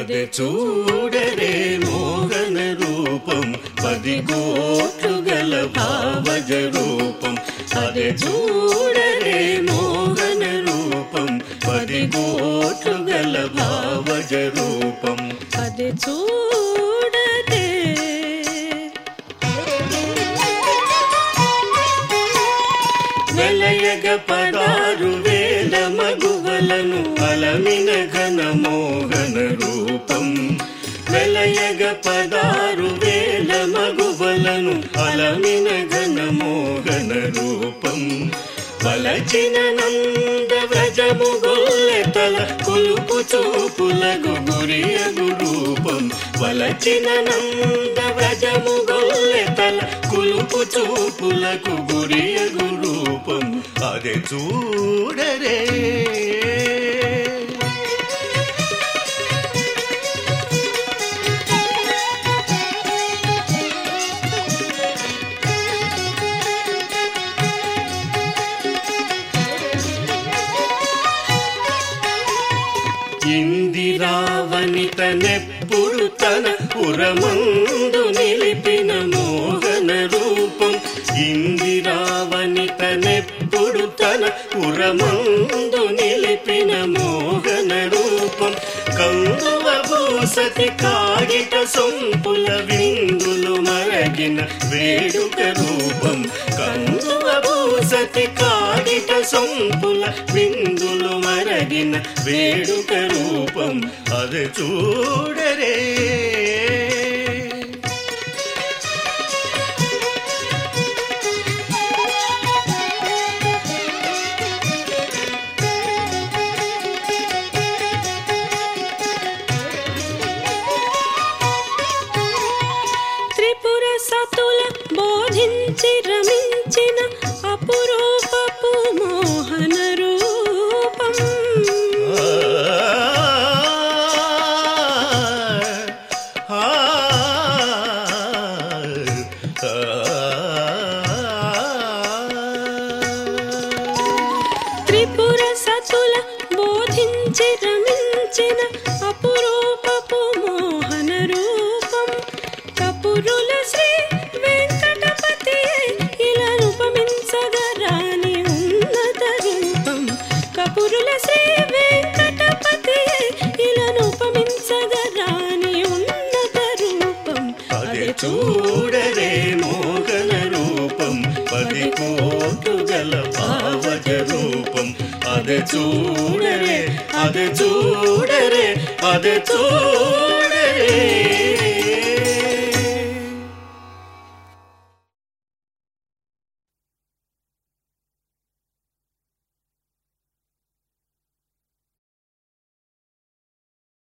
అదే చూడరే మోహన రూపం. పది కోట్లు గల భావజ రూపం. అదే చూడరే మోహన రూపం. పది కోట్లు గల భావజ రూపం. అది చూడదే వెలయగ పదారు వేల మగువలను అలమిన ఘన మోహన వెలయగ పదారు వేల మగువలను అలమిన ఘన మోహన రూపం. వలచిన నంద వ్రజము గొల్లెతల కులుపు చూపులకు గురియగు రూపం. వలచిన నంద వ్రజము గొల్లెతల కులుపు చూపులకు గురియగు రూపం. అదే చూడరే ఇందిరావని తనెప్పుడు తన పురమందు నిలిపిన మోహన రూపం. ఇందిరావని తనెప్పుడు తన పురమందు నిలిపిన మోహన రూపం. కందువ భూసతి కాగిట సొంపుల విందులు మరగిన వేడుక రూపం. కందువ భూసతి కా సొంపుల బిందులు మరగిన వేడుక రూపం అది చూడరే. త్రిపుర సతుల బోధించి రమించిన అపురూప రూపం. ఆ, త్రిపుర సతుల రమించిన అపురూపపు మోహన రూపం. కపురుల అదే చూడరే అదే చూడరే అదే చూడరే